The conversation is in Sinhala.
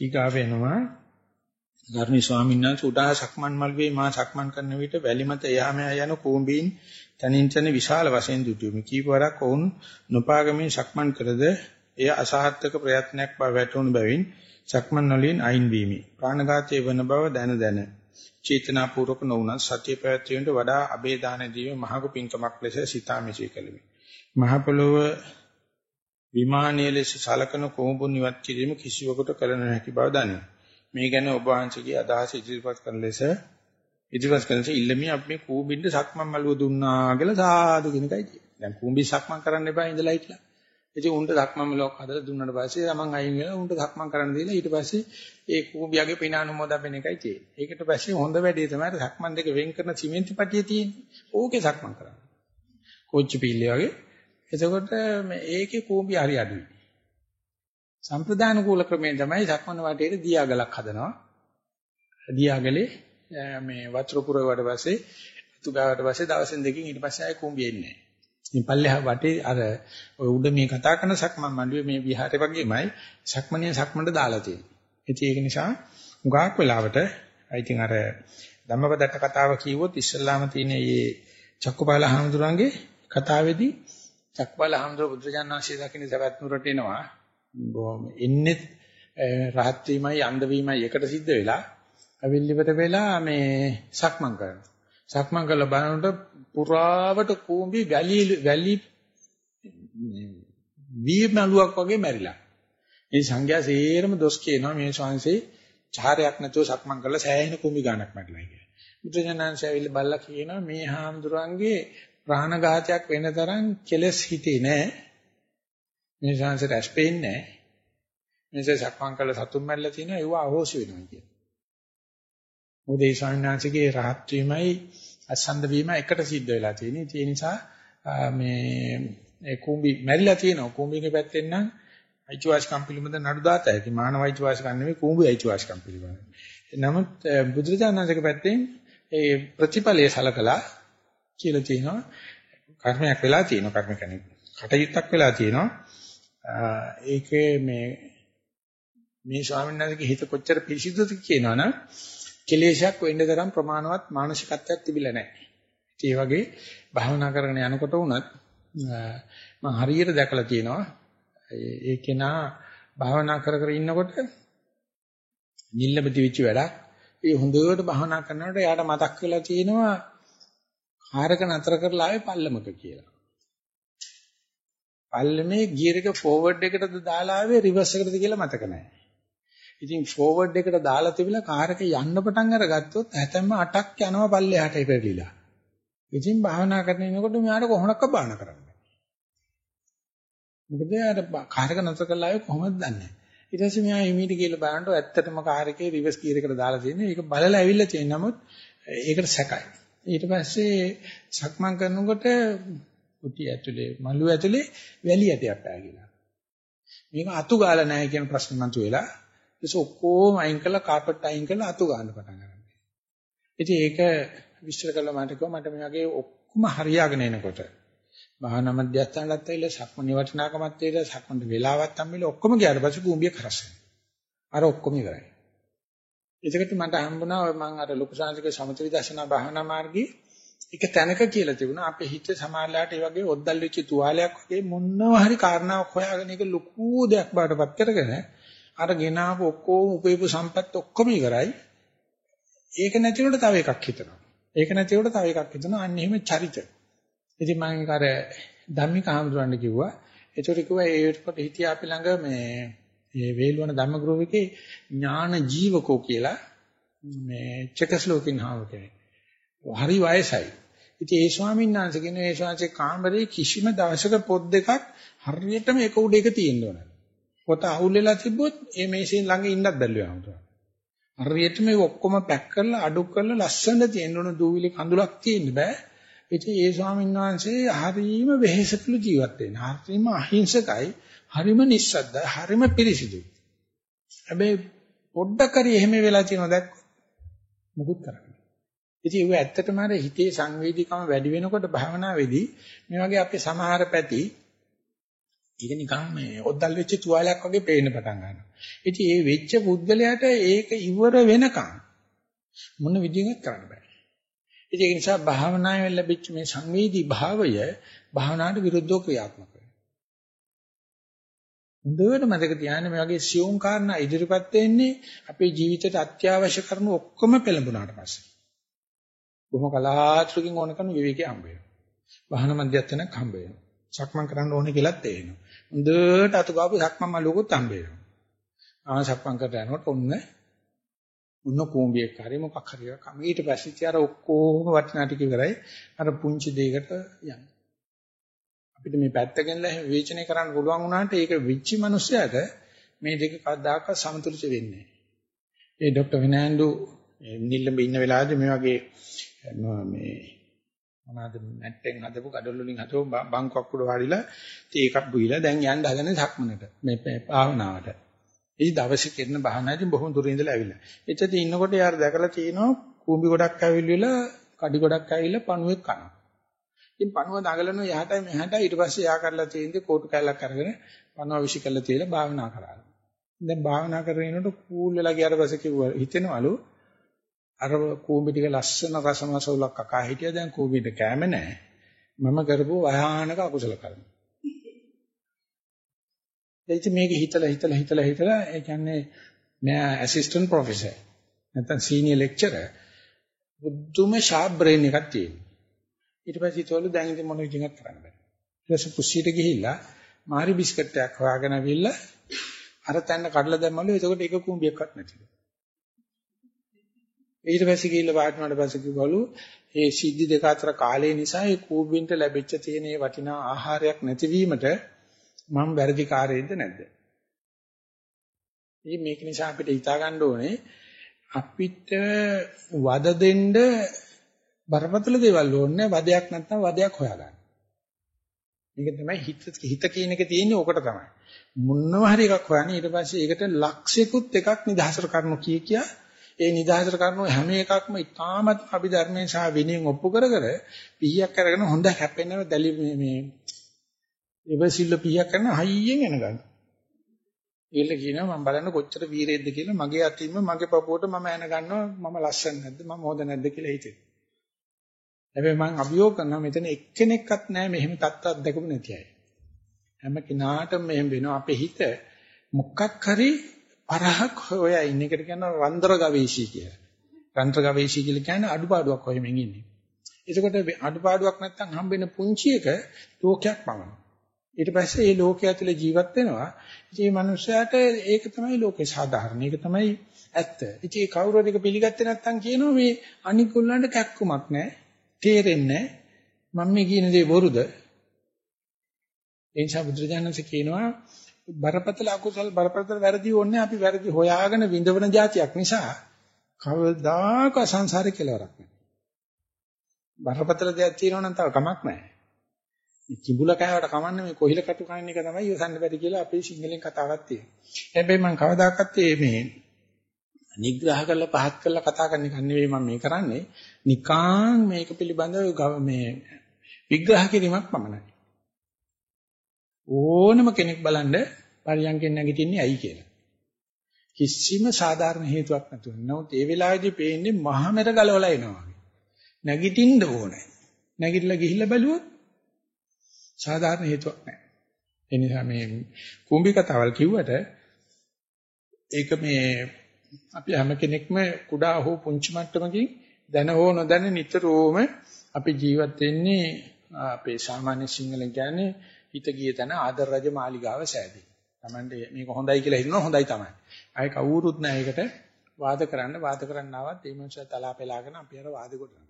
ඊගා වෙනවා ධර්මී ස්වාමීන් වහන්සේ උඩා සක්මන් මල්වේ මා සක්මන් කරන විට වැලි මත එහා මෙහා යන කූඹීන් තනින් තන විශාල වශයෙන් දුටුමි. කීපවරක් ඔවුන් නොපාගමින් සක්මන් කරද එය අසහත්ක ප්‍රයත්නයක් බව වැටහුණු බැවින් සක්මන් වලින් අයින් වීමි. ප්‍රාණඝාතයේ වන බව දැන දැන චේතනාපූර්වක නොවුනත් සත්‍ය ප්‍රයත්නයට වඩා අබේදාන දීම මහඟු පින්කමක් ලෙස සිතා මෙසේ කළෙමි. මහ පොළොව විමානීය ලෙස සලකන කොඹුන් ඉවත් කිරීම කිසිවකට කළ නොහැකි බව දනිමි. මේ ගැන ඔබ වහන්සේගේ අදහස ඉදිරිපත් කරන ලෙස ඉදිරිපත් කරන ලෙස ඉල්ලමි අපි මේ කූඹින්ද සක්මන් මළුව දුන්නා කියලා සාදු කියන එකයි තියෙන්නේ. දැන් කූඹි සක්මන් කරන්න එපා ඉඳලා හිටලා. ඉතින් උන්ට සක්මන් මළුවක් හදලා දුන්නාට පස්සේ තමන් අයින් වෙලා උන්ට සක්මන් කරන්න දීලා ඊට පස්සේ ඒ කූඹියගේ පින අනුමෝදන් එකයි තියෙන්නේ. ඒකට පස්සේ හොඳ වැඩේ තමයි සක්මන් දෙක වෙන් කරන සිමෙන්ති පටිය තියෙන්නේ. ඕකේ සක්මන් කරන්න. කොච්චි පිල්ලේ වගේ. එතකොට මේ ඒකේ කූඹි හරි අඩුයි. සම්ප්‍රදාන කූල ක්‍රමයෙන් තමයි සක්මන් වටේට දියාගලක් හදනවා. දියාගලේ මේ වතුර පුරවට පස්සේ අතු ගාවට පස්සේ දවසෙන් දෙකකින් ඊට පස්සේ ආයෙ කුඹි එන්නේ නැහැ. ඉතින් පල්ලෙහා වටේ අර ඔය උඩ මේ කතා කරන සක්මන් මණ්ඩුවේ මේ විහාරේ වගේමයි සක්මනේ සක්මන්ට දාලා තියෙන්නේ. ඉතින් ඒක නිසා උගාක් වෙලාවට ඉතින් අර ධම්මපදට කතාව කිව්වොත් ඉස්සල්ලාම තියෙන මේ චක්කපාල හාමුදුරන්ගේ කතාවේදී චක්කපාල හාමුදුර බුදුරජාණන් වහන්සේ දකින්න සවැත් නුරට එනවා. බොහොම එන්නේ රහත් වීමයි අන්ධ වීමයි එකට සිද්ධ වෙලා අවිල්ලිවට වෙලා මේ සක්මන් කරනවා. සක්මන් කරලා බලනකොට පුරාවට කූඹි වැලි වැලි වීමලුවක් වගේ මැරිලා. මේ සංඝයා සේරම දොස් කියනවා මේ ශාංශේ චාරයක් නැතුව සක්මන් කරලා සෑහෙන කූඹි ගානක් මැරිලා කියලා. බුදුජානන්සේ ඇවිල්ලා බල්ලා කියනවා මේ හාමුදුරන්ගේ ප්‍රාණඝාතයක් වෙන තරම් කෙලස් හිතේ නැහැ. මේ ශාංශයට ඇස් පේන්නේ නැහැ. මේසේ සක්මන් කරලා සතුම් මැරිලා තිනවා ඒව අහෝසි වෙනවා කියන්නේ. මොකද ඒ ශාන්නාංශිකේ රහත් වීමයි අසන්ද වීම එකට සිද්ධ වෙලා තියෙන්නේ. ඒ නිසා මේ ඒ කුඹි මැරිලා තියෙනවා. කුඹිගේ පැත්තෙන් නම් අයිතිවාසිකම් පිළිබඳ නඩු දාතයි. මානව අයිතිවාසිකම් නෙවෙයි කුඹි අයිතිවාසිකම් පිළිබඳ. නමුත් බුදුරජාණන්සේගේ පැත්තෙන් ඒ ප්‍රතිඵලයේ සලකලා කියලා තියෙනවා. කර්මයක් වෙලා තියෙනවා. කර්ම කියන්නේ කටයුත්තක් වෙලා තියෙනවා. ඒකේ මේ මේ ස්වාමීන් වහන්සේගේ හිත කොච්චර පිරිසිදුද කියනවනම් කෙලේශයක් වෙන්න තරම් ප්‍රමාණවත් මානසිකත්වයක් තිබිලා නැහැ. ඒ වගේ භාවනා කරගෙන යනකොට වුණත් මම හරියට දැකලා තියෙනවා. ඒ කෙනා භාවනා කර කර ඉන්නකොට නිල්ලබති වෙච්ච වැඩක්. ඒ හොඳට භාවනා කරනකොට එයාට මතක් වෙලා තියෙනවා කාරක නතර කරලා ආවේ පල්ලමක කියලා. පල්ලමේ ගියර් එක ෆෝවර්ඩ් එකටද දාලා ආවේ රිවර්ස් එකටද කියලා මතක නැහැ. ඉතින් ෆෝවර්ඩ් එකට දාලා තිබිලා කාර් එක යන්න පටන් අරගත්තොත් හැතැම්ම 8ක් යනවා පල්ලෙහාට ඉපෙරිලා. ඉතින් භාවනා කරන ඉනකොට මෙයාට කොහොමනක්ක බාන කරන්නේ. මොකද යාට කාර් එක නතර කළා ආයේ කොහොමද දන්නේ. ඊට පස්සේ මෙයා හිමීට කියලා බලනකොට ඇත්තටම කාර් එකේ රිවර්ස් ගියර් එකට දාලා තියෙනවා. ඒක බලලා ඇවිල්ලා තියෙන නමුත් ඒකට සැකයි. ඊට පස්සේ සක්මන් කරනකොට කුටි ඇතුලේ මළු ඇතුලේ වැලි ඇටයක් පෑගිලා. මේක අතු ගාලා නැහැ කියන ප්‍රශ්නේ මතුවෙලා ඒක ඔක්කොම අයින් කරලා කාපට් අයින් කරලා අතු ගන්න පටන් ගන්නවා. ඉතින් ඒක විශ්ල කළා මට කිව්වා මට මේ වගේ ඔක්කොම හරියාගෙන එනකොට භාවනා මධ්‍යස්ථානලත් ඇවිල්ලා සක්මණේ වටිනාකමත් ඇවිල්ලා සක්මණේ වෙලාවත් හම්බෙලා ඔක්කොම ගියාට පස්සේ කුඹිය කරස් අර ඔක්කොම ඉවරයි. එතකොට මට හම්බුණා මම අර ලොකු සංස්කෘතික සමථ විදර්ශනා භාවනා මාර්ගයේ එක තැනක කියලා තිබුණා අපේ හිත සමාජලාට ඒ වගේ ඔද්දල් වෙච්ච තුවාලයක් වගේ මොනවා හරි කාරණාවක් හොයාගෙන ඒක ලොකු දෙයක් බාටපත් කරගෙන අර ගෙනාවු ඔක්කොම උපේපු සම්පත් ඔක්කොම ඉවරයි. ඒක නැති වුණොත් තව එකක් හිතනවා. ඒක නැති වුණොත් තව එකක් හිතනවා. අන්න එහෙම චරිත. ඉතින් මම අර ධම්මික ආම්දුරන්න කිව්වා. ඒතකොට කිව්වා ඒකට හිටියා අපි ළඟ මේ මේ වේලුවන ධම්මග්‍රෝවිකේ ඥාන ජීවකෝ කියලා මේ චෙකස්ලෝකින් හාව කෙනෙක්. හරි වයසයි. ඉතින් ඒ ස්වාමීන් වහන්සේ කියන ඒ ශාංශේ කාමරේ කිසිම දවසක පොත් දෙකක් හරියටම එක උඩ එක තියෙන්න ඕන. පොත අවුල් වෙලා තිබ්බොත් ඒ මේසෙන් ළඟ ඉන්නත් බැල්ලුවා හමුදුවා. හරියට මේ ඔක්කොම පැක් කරලා අඩු කරලා ලස්සන තියෙන්න ඕන දූවිලි කඳුලක් තියෙන්න බෑ. ඉතින් ඒ ස්වාමීන් වහන්සේ හරීම වෙහෙසතුළු ජීවත් වෙන. හරීම අහිංසකයි, හරීම නිස්සද්දයි, හරීම පිරිසිදුයි. හැබැයි පොඩ්ඩක් හරි එහෙම වෙලා තියෙනවා දැක්ක මුකුත් කරන්නේ. ඉතින් ඒක ඇත්තටම අර හිතේ සංවේදීකම වැඩි වෙනකොට භාවනාවේදී මේ වගේ අපේ සමහර පැති ඒක නිකන් මේ ඔද්දල් වෙච්ච තුවාලයක් වගේ පේන්න පටන් ගන්නවා. ඉතින් ඒ වෙච්ච පුද්ගලයාට ඒක ඉවර වෙනකන් මොන විදිහකට කරන්න බෑ. ඉතින් ඒ නිසා භාවනාවෙන් ලැබිච්ච මේ සංවේදී භාවය භාවනාවට විරුද්ධව ක්‍රියාත්මක වෙනවා. හොඳට මතක තියාගන්න මේ වගේ සියුම් කාරණා ඉදිරිපත් වෙන්නේ අපේ ජීවිතයට අත්‍යවශ්‍ය කරන ඔක්කොම පෙළඹුණාට පස්සේ. බොහොම කලාතුරකින් ඕන කරන විවේකී හම්බ වෙනවා. වාහන මධ්‍යස්ථානක් හම්බ වෙනවා. සක්මන් කරන්න ඕනේ කියලාත් තේරෙනවා. හොඳට අතු ගාපු සක්මන් මලුකුත් හම්බ වෙනවා. ආ සක්මන් කරලා යනකොට ඔන්න උන්න කූඹියක් හරි මොකක් හරි කම ඊට පස්සේ ඉතින් අර ඔක්කොම වටිනා ටික ඉවරයි අර පුංචි දෙයකට යන්න. අපිට මේ පැත්තකින්ලා විවේචනය කරන්න පුළුවන් වුණාට ඒක විච්චි මිනිස්සයාට මේ දෙක කවදාකවත් සමතුලිත වෙන්නේ නැහැ. ඒ ડોક્ટર විනෑන්ඩු නිල්ලඹ ඉන්න වෙලාවේදී මේ වගේ මේ මොනවාද මැට්ටෙන් හදපු gadol වලින් හදපු බංකුවක් උඩ වාඩිලා ඉතින් ඒකක් බුයිලා දැන් යන්න හදන්නේ සක්මනට මේ භාවනාවට. ඒ දවසේ කරන භාවනාවකින් බොහොම දුරින් ඉඳලා ඇවිල්ලා. එතෙදි ඉන්නකොට යාර දැකලා තියෙනවා කූඹි ගොඩක් ඇවිල්ලා කඩි ගොඩක් ඇවිල්ලා පණුවෙක් කනවා. ඉතින් පණුව දඟලන යහටයි මෙහාට ඊට පස්සේ යා කරලා තියෙන්නේ කෝටු කැල්ලක් අරගෙන පණුව විශ් කරලා තියලා භාවනා කරා. දැන් භාවනා කරගෙන ඉන්නකොට කූල් වෙලා ගියාට පස්සේ කිව්වා හිතෙනවලු අර කූඹි ටික ලස්සන රසමසවුලක් අකා හිටියා දැන් කූඹිට කැම නැහැ. මම කරපු වහානක අකුසල කර්ම. එයිද මේක හිතලා හිතලා හිතලා හිතලා ඒ කියන්නේ මෙයා ඇසිස්ටන්ට් ප්‍රොෆෙසර් නැත්නම් සීනියර් ලෙක්චරර් බුද්ධුම ෂාප් බ්‍රේන් එකක් තියෙනවා. ඊට පස්සේ හිතවලු දැන් ඉතින් මොන විදිහකට කරන්න බෑ. ඊට පස්සේ කුස්සියට ගිහිල්ලා මාරි බිස්කට් එකක් හොයාගෙන අවිල්ලා අර තැන්න කඩලා දැම්මලු එතකොට එක කුඹියක්වත් නැතිලු. ඊට පස්සේ ගිහිල්ලා වාටුණාට පස්සේ කිව්වලු ඒ සිද්ධි දෙක අතර කාලය නිසා ඒ කූඹින්ට ලැබිච්ච තියෙන මේ වටිනා ආහාරයක් නැතිවීමට මම වැරදිකාරයෙක්ද නැද්ද? ඉතින් මේක නිසා අපිට හිතා ගන්න ඕනේ අපිට වද දෙන්න බරපතල දේවල් ඕනේ වදයක් නැත්නම් වදයක් හොයාගන්න. මේක තමයි හිත හිත කියන එක තියෙන්නේ ඕකට තමයි. මොනවා හරි එකක් හොයන්නේ ඊට පස්සේ ඒකට ලක්ෂිකුත් එකක් නිදහසට කරනු කිය කියා ඒ නිදහසට කරන හැම එකක්ම ඉතාමත් අභිධර්මයෙන් සහ විනයෙන් ඔප්පු කර කර පීයක් අරගෙන හොඳ හැපෙන දැලි මේ මේ ඉවසිල්ල පීයක් කරන හයියෙන් එන ගන්න. ඊළ කියනවා මම බලන්න කොච්චර වීරයෙක්ද කියලා මගේ අතින්ම මගේ පපුවට මම එන ගන්නවා මම ලස්සන නැද්ද මම හොඳ නැද්ද කියලා හිතේ. හැබැයි මම අභියෝග කරනවා මෙතන එක්කෙනෙක්වත් නැහැ මෙහෙම තත්ත්වයක් දැකපු නැති අය. හැම කෙනාටම මෙහෙම වෙනවා අපේ හිත මොකක් හරි පරහක් හොයා ඉන්න එකට කියනවා රන්දර ගවේෂී කියලා. රන්දර ගවේෂී කියලා කියන්නේ අඩුපාඩුවක් හොයමින් ඉන්නේ. එතකොට අඩුපාඩුවක් නැත්තම් හම්බෙන පුංචි එක ලෝකයක් පමණයි. ඊට පස්සේ මේ ලෝකය ඇතුලේ ජීවත් වෙනවා. ඉතින් මේ මනුස්සයාට ඒක තමයි ලෝකේ සාධාරණ. ඒක තමයි ඇත්ත. ඉතින් ඒ කවුරු හරි පිළිගත්තේ නැත්තම් කියනවා මේ අනිකුල්ලන්ට කැක්කුමක් නැහැ. තේරෙන්නේ මම මේ කියන දේ බොරුද? ඒ නිසා බුදුරජාණන්සේ කියනවා බරපතල අකුසල් බරපතල වැරදි ඕනේ අපි වැරදි හොයාගෙන විඳවන જાතියක් නිසා කවදාක සංසාරේ කෙලවරක් නැහැ. බරපතල දෙයක් තියෙනවා නම් තව කමක් නැහැ. මේ කිඹුල කෑවට කමන්නේ මේ කොහිල කටු කන එක තමයි යොසන්න බැරි කියලා අපේ සිංහලෙන් කතාවක් තියෙනවා. හැබැයි මම කවදාකවත් මේ නිග්‍රහ කරලා පහත් කරලා කතා කරන එක නෙවෙයි මම මේ කරන්නේ. නිකාං මේක පිළිබඳව මේ විග්‍රහ කිරීමක් පමණයි. ඕනම කෙනෙක් බලන්න පරියන්කෙන් නැගිටින්නේ ඇයි කියලා. කිසිම සාධාරණ හේතුවක් නැතුව. නමුත් ඒ වෙලාවේදී පේන්නේ මහා මෙර ගලවලා එනවා වගේ. නැගිටින්න ඕනේ. නැගිටලා ගිහිල්ලා බැලුවොත් සාධාරණ හේතුවක් නැහැ. ඒ නිසා මේ කුඹි කතාවල් කිව්වට ඒක මේ අපි හැම කෙනෙක්ම කුඩා හෝ පුංචි මට්ටමකින් දැන හෝ නොදැන නිතරම අපි ජීවත් වෙන්නේ අපේ සාමාන්‍ය සිංහලෙන් කියන්නේ හිත ගිය තැන ආදර රජ මාලිගාව සෑදී. Tamande මේක හොඳයි කියලා හිතනවා හොඳයි තමයි. ආයේ කවුරුත් නැහැ ඒකට වාද කරන්න වාද කරන්න ආවත් ඒ මනුස්සයා තලා පෙලාගෙන අපි අර වාද කොට